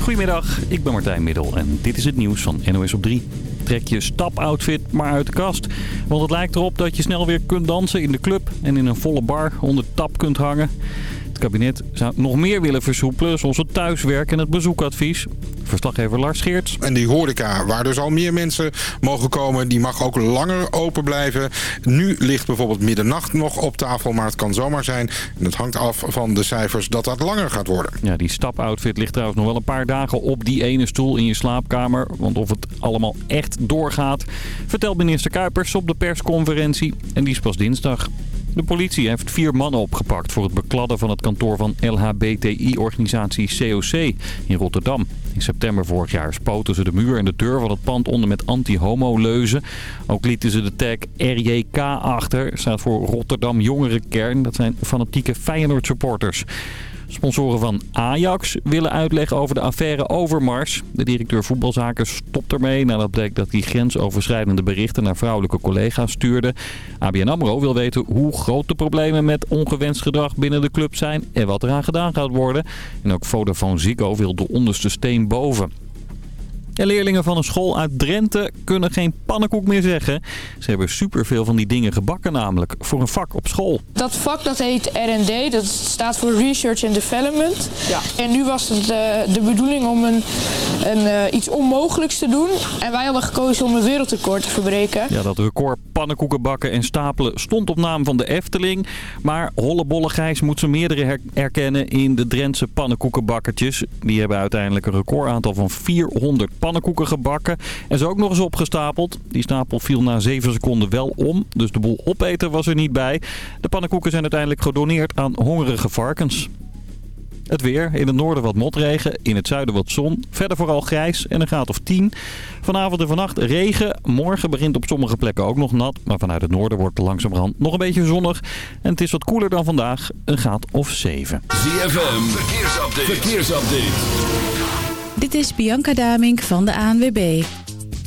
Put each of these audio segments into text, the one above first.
Goedemiddag, ik ben Martijn Middel en dit is het nieuws van NOS op 3. Trek je stapoutfit maar uit de kast. Want het lijkt erop dat je snel weer kunt dansen in de club en in een volle bar onder tap kunt hangen. Het kabinet zou nog meer willen versoepelen, zoals het thuiswerk en het bezoekadvies. Verslaggever Lars Geerts. En die horeca, waar dus al meer mensen mogen komen, die mag ook langer open blijven. Nu ligt bijvoorbeeld middernacht nog op tafel, maar het kan zomaar zijn. En het hangt af van de cijfers dat dat langer gaat worden. Ja, die stapoutfit ligt trouwens nog wel een paar dagen op die ene stoel in je slaapkamer. Want of het allemaal echt doorgaat, vertelt minister Kuipers op de persconferentie. En die is pas dinsdag. De politie heeft vier mannen opgepakt voor het bekladden van het kantoor van LHBTI-organisatie COC in Rotterdam. In september vorig jaar spoten ze de muur en de deur van het pand onder met anti-homo-leuzen. Ook lieten ze de tag RJK achter. Staat voor Rotterdam Jongerenkern. Dat zijn fanatieke Feyenoord-supporters. Sponsoren van Ajax willen uitleggen over de affaire Overmars. De directeur voetbalzaken stopt ermee nadat bleek dat hij grensoverschrijdende berichten naar vrouwelijke collega's stuurde. ABN AMRO wil weten hoe groot de problemen met ongewenst gedrag binnen de club zijn en wat eraan gedaan gaat worden. En ook Vodafone Ziggo wil de onderste steen boven. De leerlingen van een school uit Drenthe kunnen geen pannenkoek meer zeggen. Ze hebben superveel van die dingen gebakken namelijk voor een vak op school. Dat vak dat heet R&D, dat staat voor Research and Development. Ja. En nu was het uh, de bedoeling om een, een uh, iets onmogelijks te doen. En wij hadden gekozen om een wereldrecord te verbreken. Ja, dat record pannenkoeken bakken en stapelen stond op naam van de Efteling. Maar Hollebolle Gijs moet ze meerdere herkennen in de Drentse pannenkoekenbakkertjes. Die hebben uiteindelijk een recordaantal van 400 pannenkoeken gebakken. En ze ook nog eens opgestapeld. Die stapel viel na 7 seconden wel om. Dus de boel opeten was er niet bij. De pannenkoeken zijn uiteindelijk gedoneerd aan hongerige varkens. Het weer. In het noorden wat motregen. In het zuiden wat zon. Verder vooral grijs en een graad of 10. Vanavond en vannacht regen. Morgen begint op sommige plekken ook nog nat. Maar vanuit het noorden wordt het langzamerhand nog een beetje zonnig. En het is wat koeler dan vandaag. Een graad of 7. ZFM. Verkeersupdate. Verkeersupdate. Dit is Bianca Damink van de ANWB.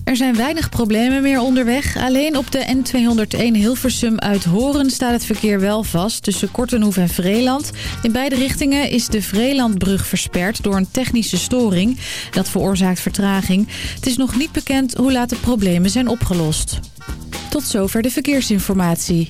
Er zijn weinig problemen meer onderweg. Alleen op de N201 Hilversum uit Horen staat het verkeer wel vast... tussen Kortenhoef en Vreeland. In beide richtingen is de Vreelandbrug versperd door een technische storing. Dat veroorzaakt vertraging. Het is nog niet bekend hoe laat de problemen zijn opgelost. Tot zover de verkeersinformatie.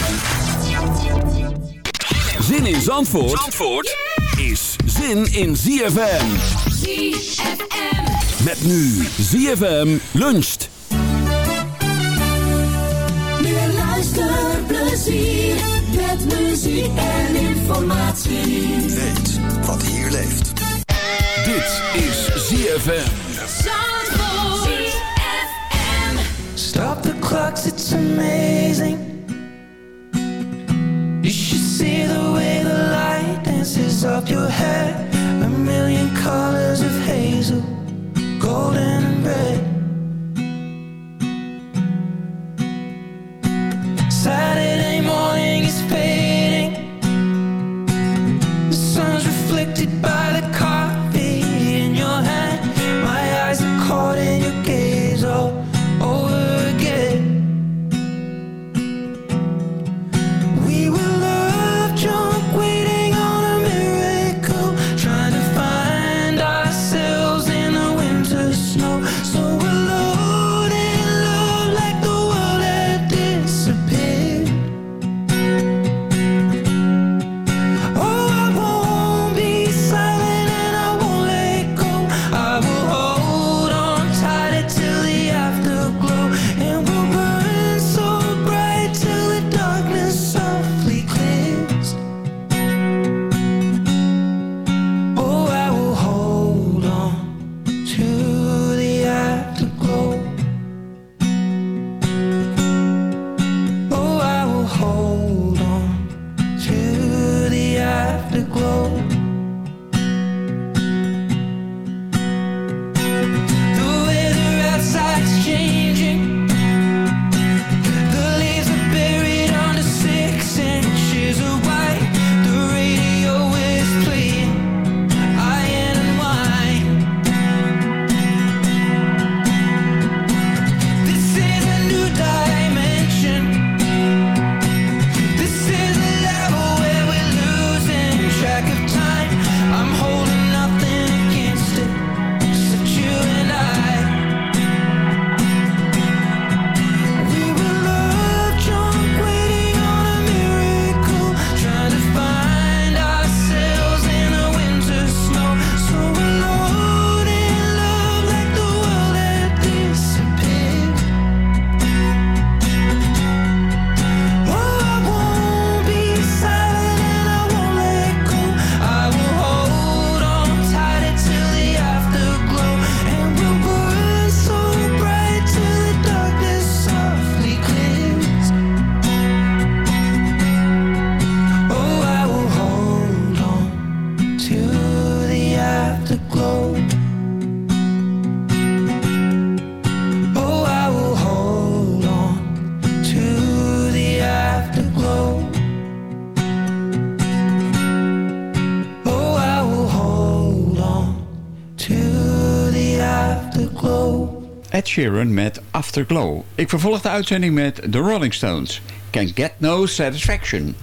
Zin in Zandvoort, Zandvoort is zin in ZFM. ZFM. Met nu ZFM luncht. Meer luisterplezier met muziek en informatie. Weet wat hier leeft. Dit is ZFM. Zandvoort. ZFM. Stop the clocks, it's amazing. You should see the way the light dances up your hair. A million colors of hazel, golden and red. Sheeran met Afterglow. Ik vervolg de uitzending met The Rolling Stones. Can Get No Satisfaction.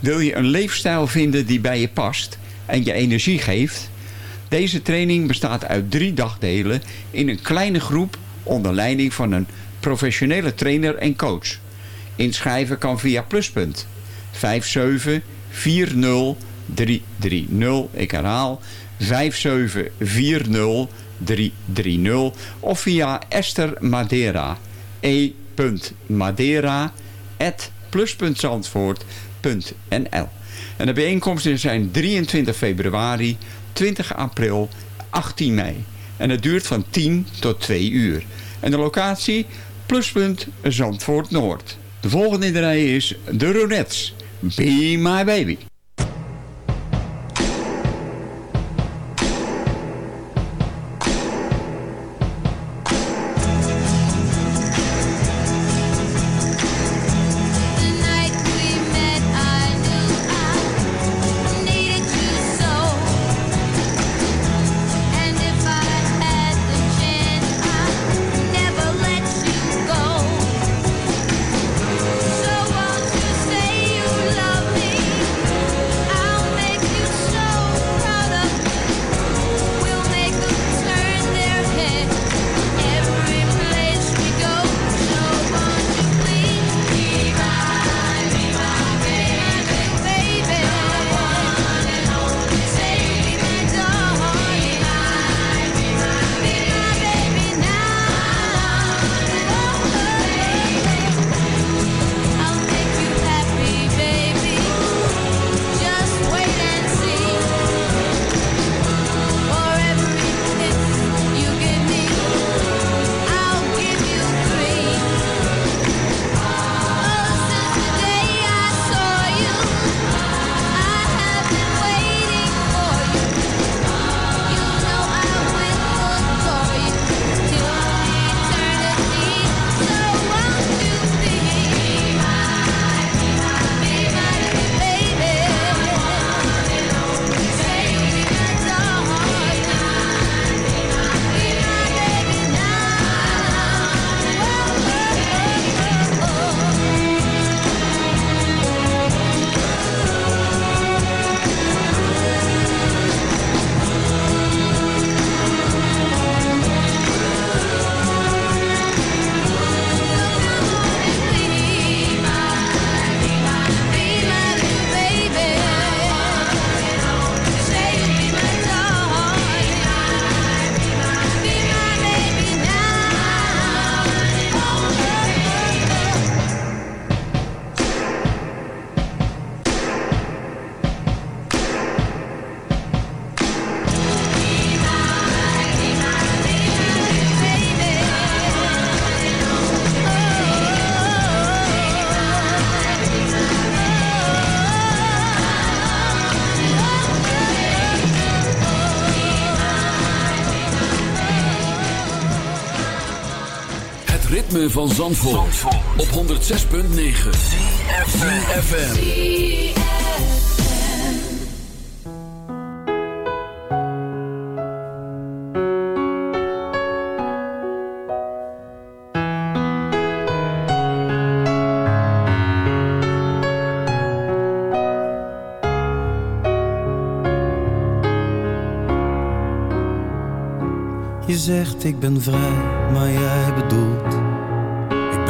Wil je een leefstijl vinden die bij je past en je energie geeft? Deze training bestaat uit drie dagdelen in een kleine groep onder leiding van een professionele trainer en coach. Inschrijven kan via pluspunt 5740330. Ik herhaal 5740330 of via Esther Madeira e.madeira plus.zandvoort.nl En de bijeenkomsten zijn 23 februari, 20 april, 18 mei. En het duurt van 10 tot 2 uur. En de locatie pluspunt Zandvoort Noord. De volgende in de rij is de Ronettes. Be My Baby. Ritme van Zandvoort, op 106.9 FM. Je zegt ik ben vrij, maar jij bedoelt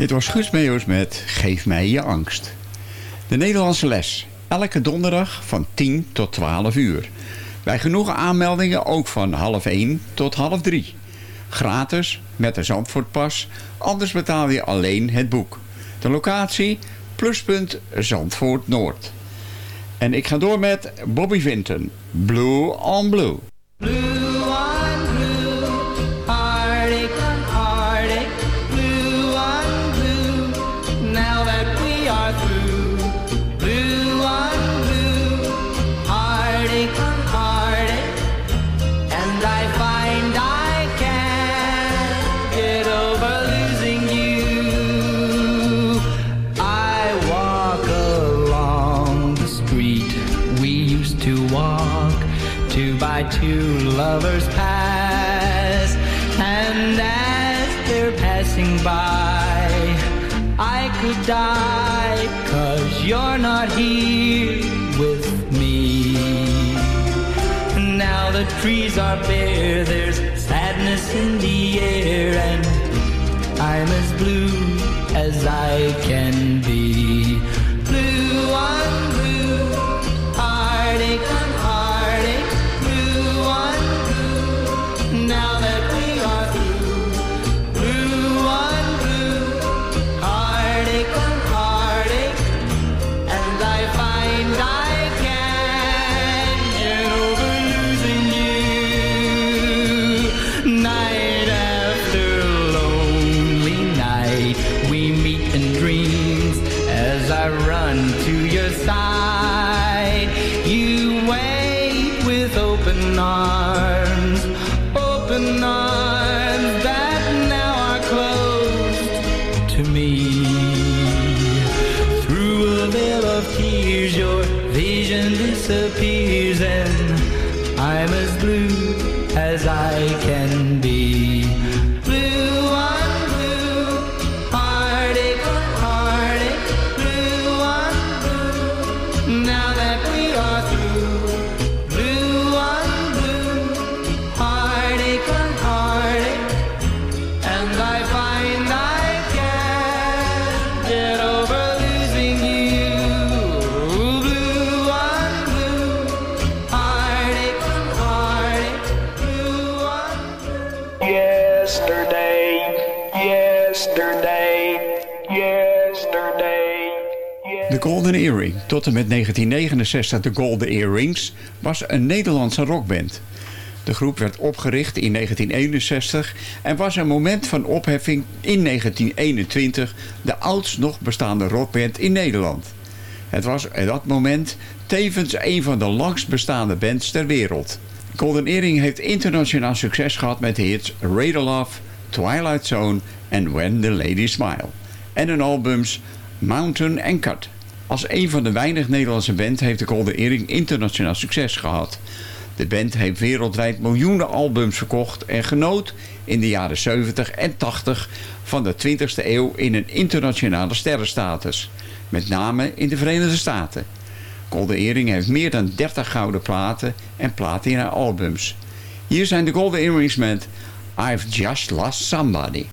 Dit was Guus Meeuwis met Geef mij je angst. De Nederlandse les. Elke donderdag van 10 tot 12 uur. Bij genoeg aanmeldingen ook van half 1 tot half 3. Gratis met de Zandvoortpas, anders betaal je alleen het boek. De locatie Pluspunt Zandvoort Noord. En ik ga door met Bobby Vinton, Blue on. Blue die cause you're not here with me. Now the trees are bare Earring, tot en met 1969 de Golden Earrings, was een Nederlandse rockband. De groep werd opgericht in 1961 en was een moment van opheffing in 1921 de oudst nog bestaande rockband in Nederland. Het was op dat moment tevens een van de langst bestaande bands ter wereld. Golden Earring heeft internationaal succes gehad met de hits Radar Love, Twilight Zone en When the Ladies Smile. En hun albums Mountain and Cut. Als een van de weinig Nederlandse bands heeft de Golden Earring internationaal succes gehad. De band heeft wereldwijd miljoenen albums verkocht en genoot in de jaren 70 en 80 van de 20e eeuw in een internationale sterrenstatus. Met name in de Verenigde Staten. Golden Earring heeft meer dan 30 gouden platen en platina albums. Hier zijn de Golden Earrings met I've Just Lost Somebody.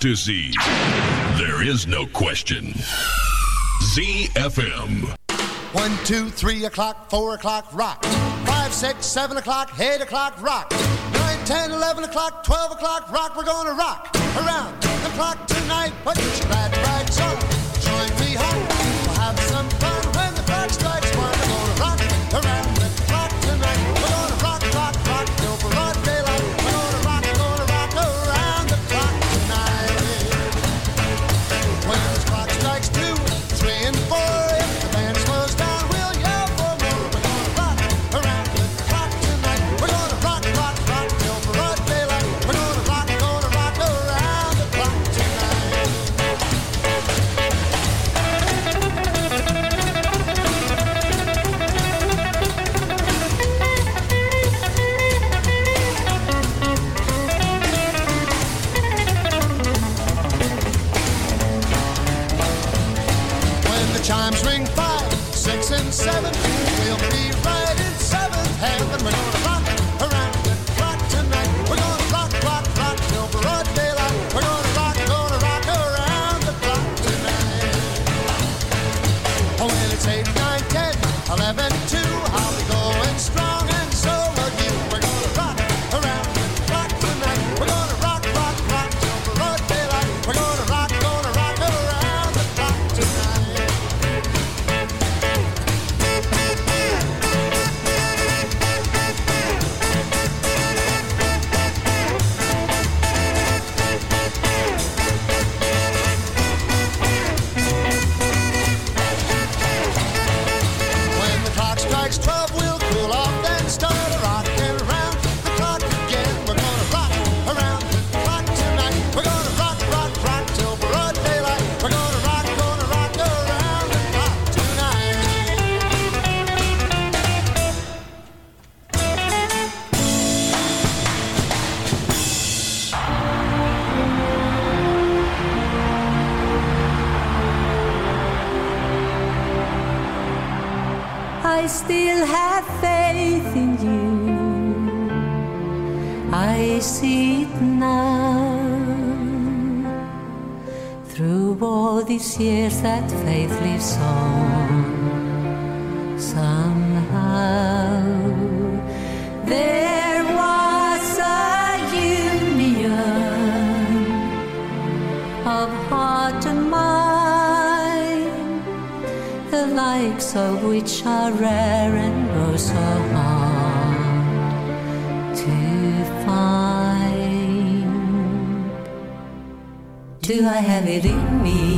To Z? There is no question. ZFM. One, two, three o'clock, four o'clock, rock. Five, six, seven o'clock, eight o'clock, rock. Nine, ten, eleven o'clock, twelve o'clock, rock. We're gonna rock around the clock tonight. Put your glad on. Join me home. Years, that faith lives on. Somehow, there was a union of heart and mind the likes of which are rare and oh so hard to find. Do I have it in me?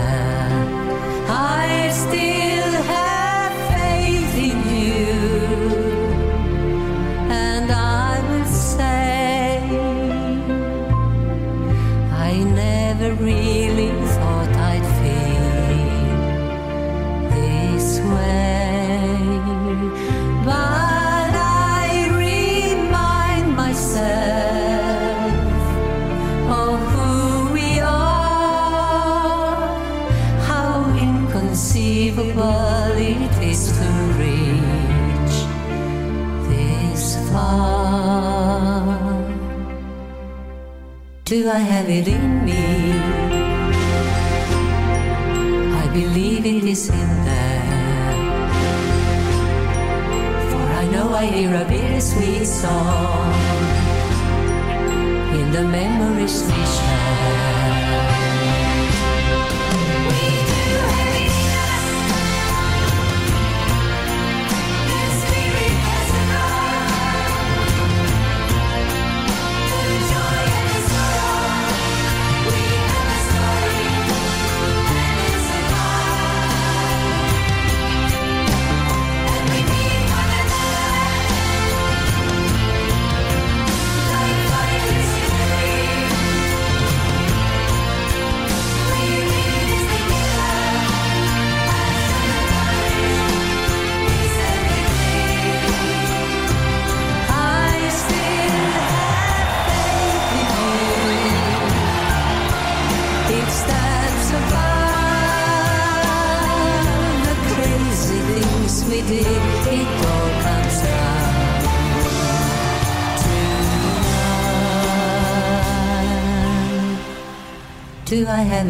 Is to reach this far. Do I have it in me? I believe it is in there. For I know I hear a bittersweet song in the memories we share.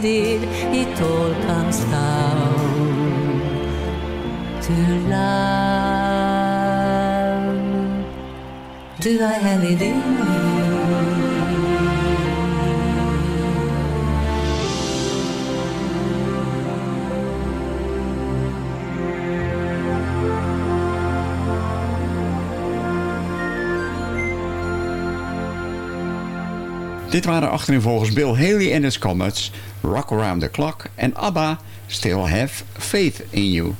Did. It all comes to love. Do I have it in? Dit waren achterin volgens Bill Haley en his Comets, Rock Around the Clock en ABBA, Still Have Faith in You.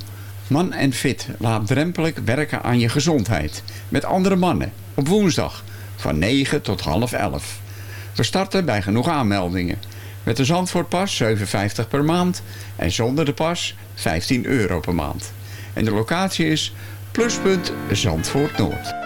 Man en Fit laagdrempelig werken aan je gezondheid. Met andere mannen. Op woensdag van 9 tot half 11. We starten bij genoeg aanmeldingen. Met de Zandvoortpas 7,50 per maand en zonder de pas 15 euro per maand. En de locatie is Pluspunt Zandvoort Noord.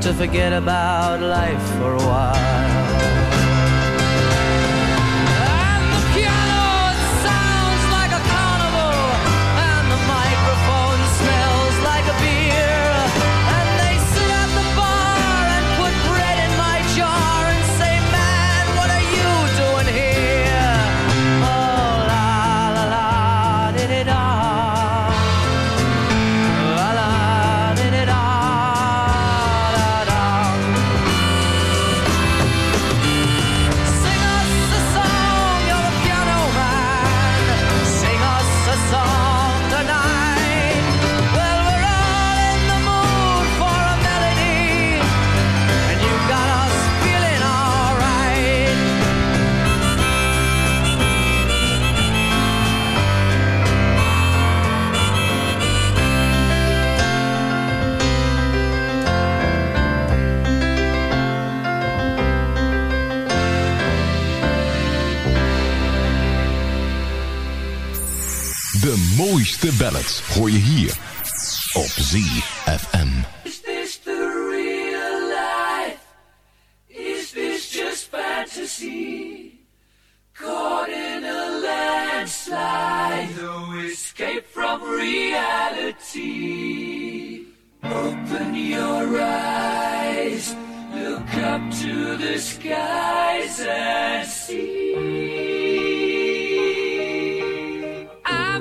to forget about life for a while. De mooiste ballads hoor je hier op ZFM. Is this the real life? Is this just fantasy? Caught in a landslide, no escape from reality. Open your eyes, look up to the skies and see.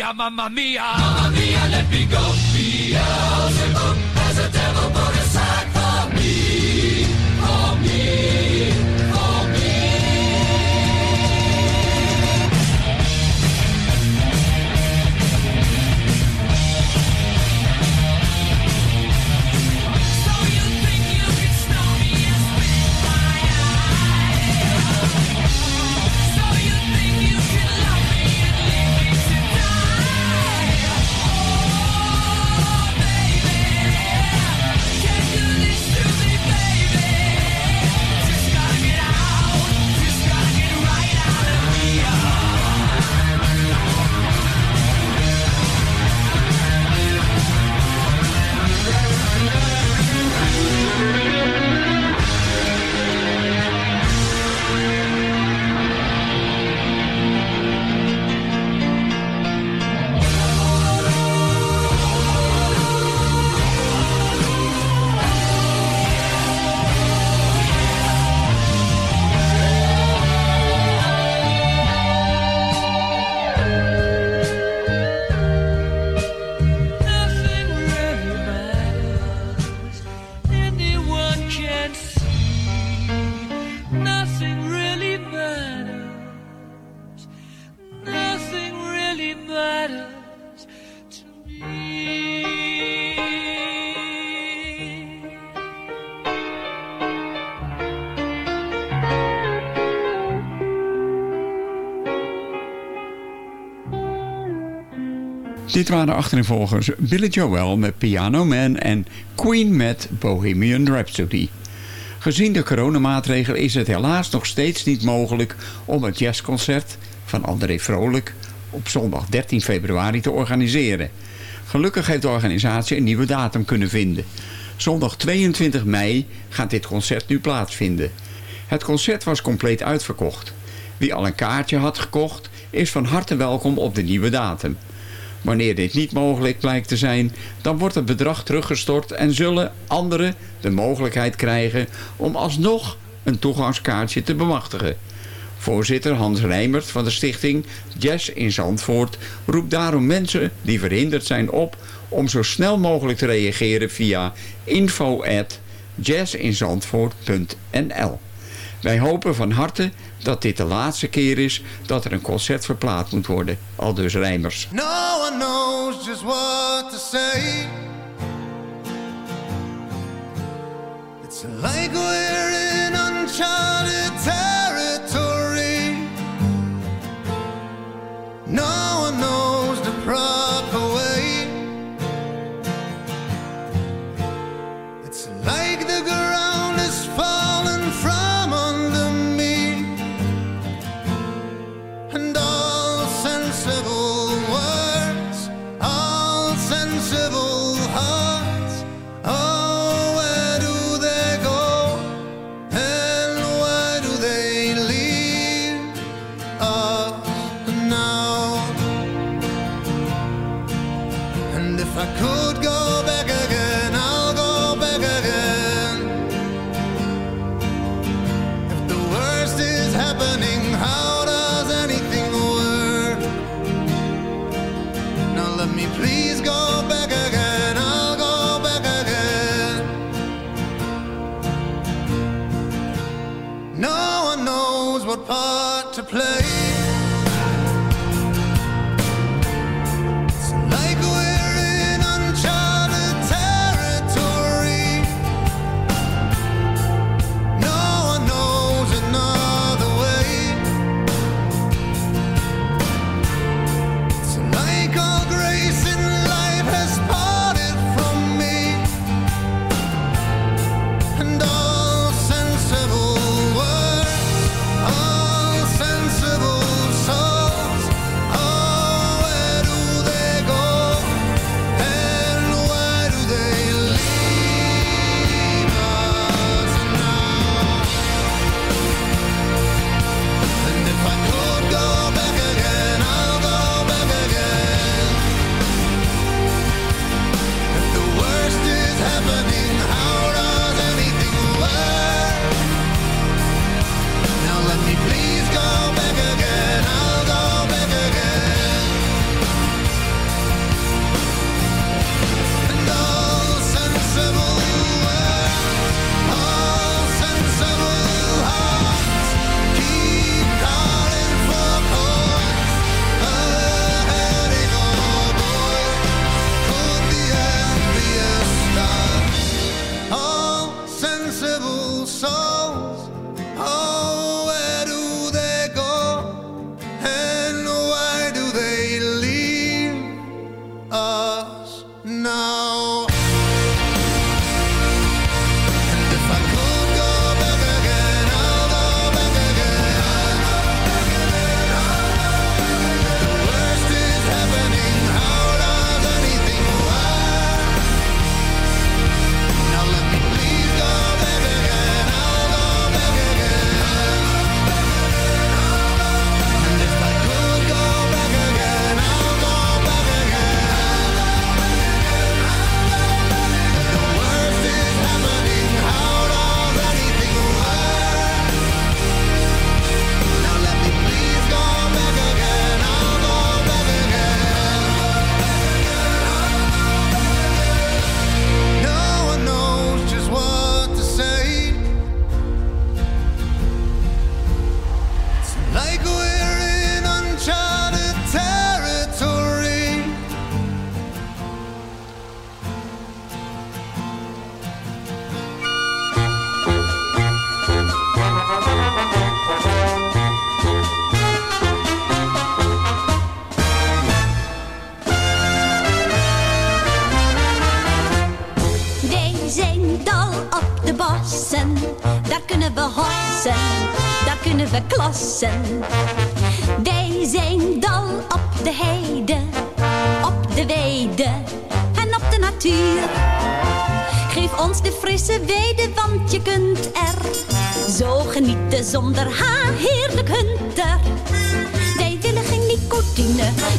mia, mamma mia. Mamma mia, let me go. Beelzebub Dit waren achtereenvolgens Billy Joel met Piano Man en Queen met Bohemian Rhapsody. Gezien de coronamaatregelen is het helaas nog steeds niet mogelijk om het jazzconcert van André Vrolijk op zondag 13 februari te organiseren. Gelukkig heeft de organisatie een nieuwe datum kunnen vinden. Zondag 22 mei gaat dit concert nu plaatsvinden. Het concert was compleet uitverkocht. Wie al een kaartje had gekocht is van harte welkom op de nieuwe datum. Wanneer dit niet mogelijk blijkt te zijn, dan wordt het bedrag teruggestort en zullen anderen de mogelijkheid krijgen om alsnog een toegangskaartje te bemachtigen. Voorzitter Hans Rijmert van de stichting Jazz in Zandvoort roept daarom mensen die verhinderd zijn op om zo snel mogelijk te reageren via info@jazzinzandvoort.nl. Wij hopen van harte dat dit de laatste keer is dat er een concert verplaatst moet worden. Aldus Rijmers. No one knows just what to say. It's like we're in uncharted territory. No one knows the proper I could go back again, I'll go back again. If the worst is happening, how does anything work? Now let me please go back again, I'll go back again. No one knows what part to play. souls. Oh.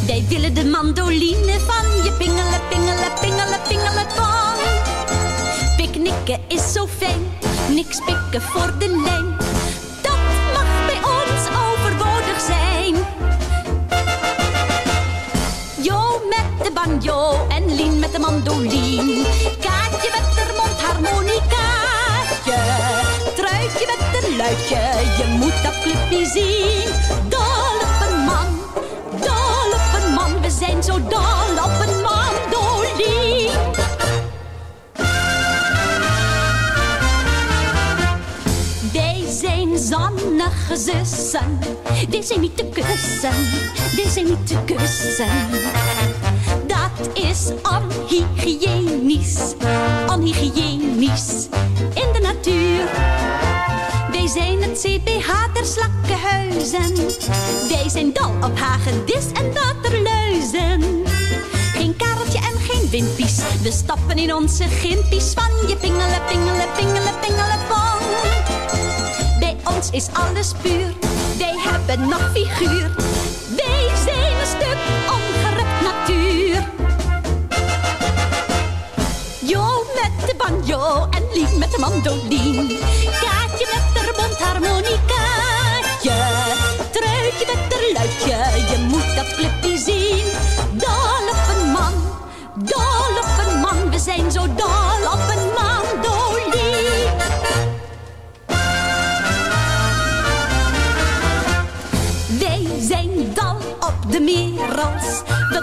Wij willen de mandoline van je pingelen, pingelen, pingelen, pingelen van. Picknicken is zo fijn, niks pikken voor de lijn. Dat mag bij ons overbodig zijn. Jo met de banjo en Lien met de mandoline. Kaatje met de mondharmonicaatje. Truitje met een luidje, je moet dat clubje zien. Wij zijn niet te kussen. Zijn niet te kussen. Dat is onhygiënisch. Onhygiënisch. In de natuur. Wij zijn het CPH der slakkenhuizen. Wij zijn dol op hagedis en waterluizen. Geen kareltje en geen wimpies. We stappen in onze gimpies van je pingelen, pingelen, pingelen, pingelen, is alles puur. Wij hebben nog figuur. Wij zijn een stuk ongerukt natuur. Jo met de banjo en Lien met de mandoline. Kaatje met de mondharmonicaatje. Truitje met de luidje, je moet dat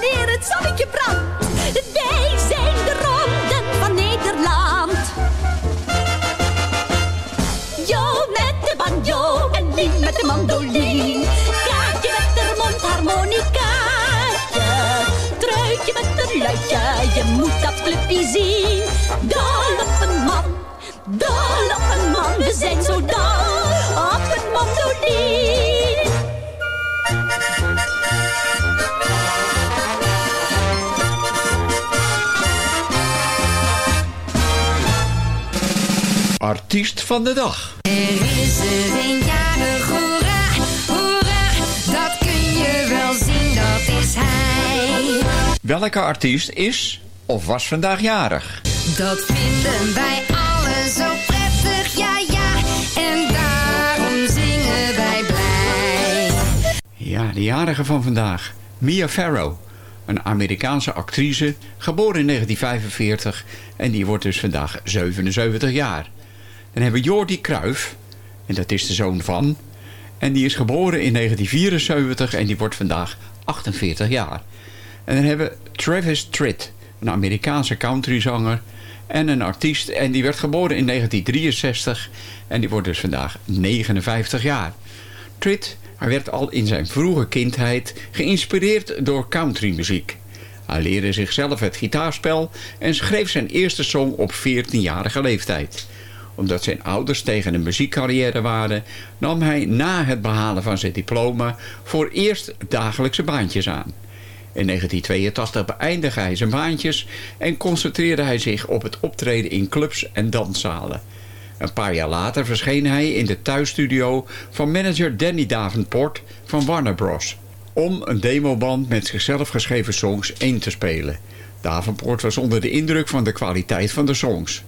wanneer het zonnetje brandt. Wij zijn de ronden van Nederland. Jo met de banjo en Lien met de mandoline. Kaatje met de mondharmonicaatje. Truitje met een luidje, je moet dat clubje zien. Dol op een man, dol op een man. We zijn zo dol op een mandoline. Artiest van de dag. Er is er een jarig, hoera, hoera, dat kun je wel zien, dat is hij. Welke artiest is of was vandaag jarig? Dat vinden wij allen zo prettig, ja ja, en daarom zingen wij blij. Ja, de jarige van vandaag. Mia Farrow. Een Amerikaanse actrice, geboren in 1945 en die wordt dus vandaag 77 jaar. Dan hebben we Jordi Cruijff, en dat is de zoon van, en die is geboren in 1974 en die wordt vandaag 48 jaar. En dan hebben we Travis Tritt, een Amerikaanse countryzanger en een artiest. En die werd geboren in 1963 en die wordt dus vandaag 59 jaar. Tritt hij werd al in zijn vroege kindheid geïnspireerd door countrymuziek. Hij leerde zichzelf het gitaarspel en schreef zijn eerste song op 14-jarige leeftijd. Omdat zijn ouders tegen een muziekcarrière waren, nam hij na het behalen van zijn diploma voor eerst dagelijkse baantjes aan. In 1982 beëindigde hij zijn baantjes en concentreerde hij zich op het optreden in clubs en danszalen. Een paar jaar later verscheen hij in de thuisstudio van manager Danny Davenport van Warner Bros. Om een demoband met zichzelf geschreven songs in te spelen. Davenport was onder de indruk van de kwaliteit van de songs.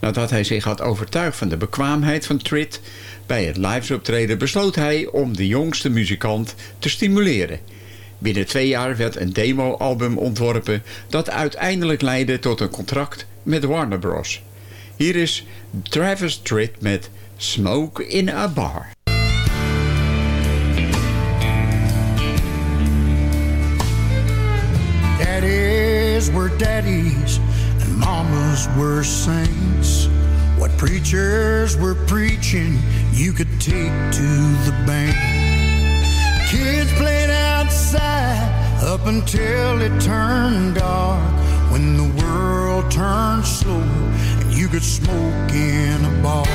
Nadat hij zich had overtuigd van de bekwaamheid van Trit... bij het livesoptreden besloot hij om de jongste muzikant te stimuleren... Binnen twee jaar werd een demoalbum ontworpen dat uiteindelijk leidde tot een contract met Warner Bros. Hier is Travis Tritt met Smoke in a Bar. That is where and mamas were saints. What preachers were preaching, you could take to the bank. Kids played outside up until it turned dark. When the world turned slow and you could smoke in a bar.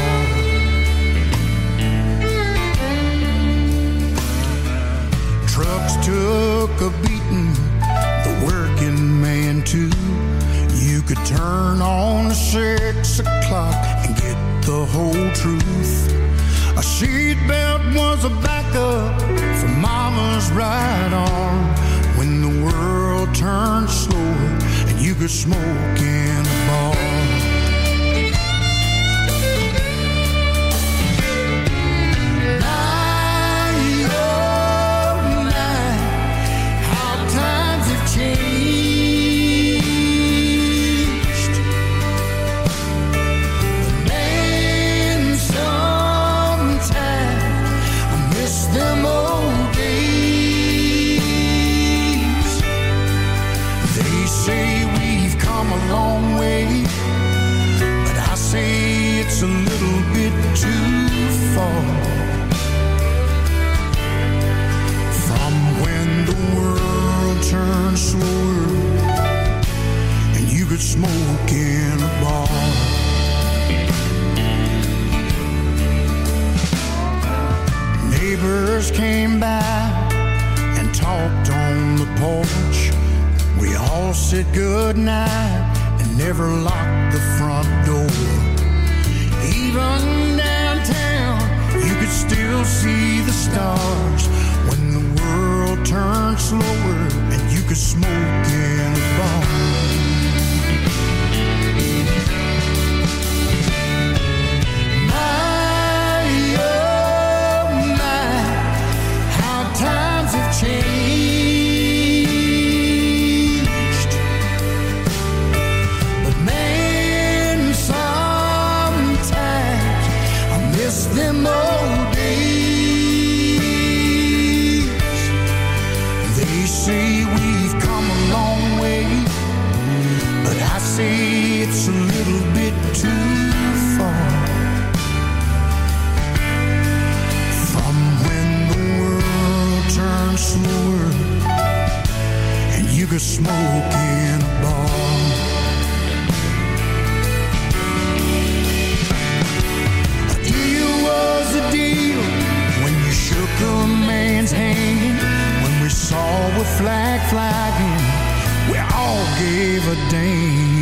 Trucks took a beating, the working man too. Could turn on at six o'clock and get the whole truth. A seatbelt was a backup for mama's right arm. When the world turned slower and you could smoke in saw a flag flying, we all gave a damn.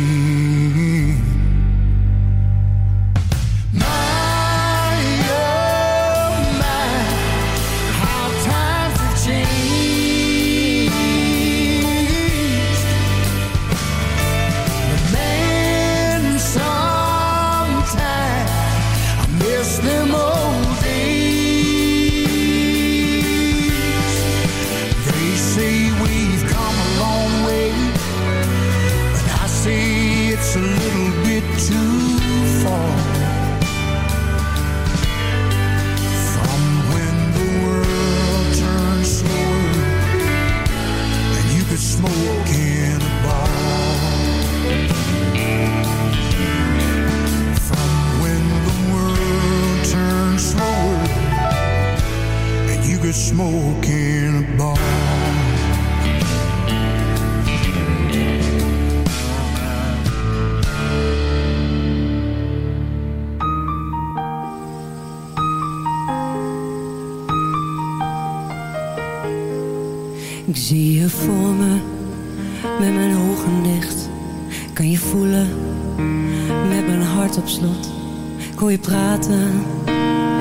Hoor je praten,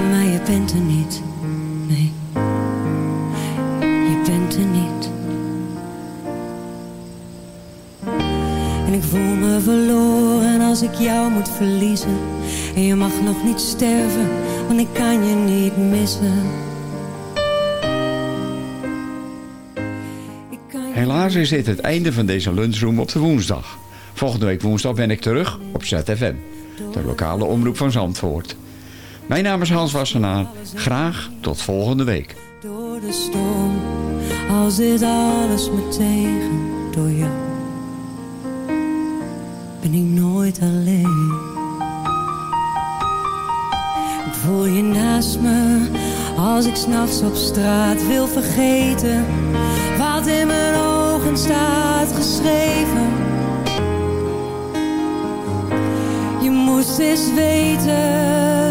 maar je bent er niet. Nee, je bent er niet. En ik voel me verloren als ik jou moet verliezen. En je mag nog niet sterven, want ik kan je niet missen. Helaas is dit het einde van deze lunchroom op de woensdag. Volgende week woensdag ben ik terug op ZFM, de lokale omroep van Zandvoort. Mijn naam is Hans Wassenaar. Graag tot volgende week. Door de storm, als dit alles me tegen door jou. ben ik nooit alleen. Ik voel je naast me als ik s'nachts op straat wil vergeten wat in mijn ogen staat geschreven. Moest eens weten.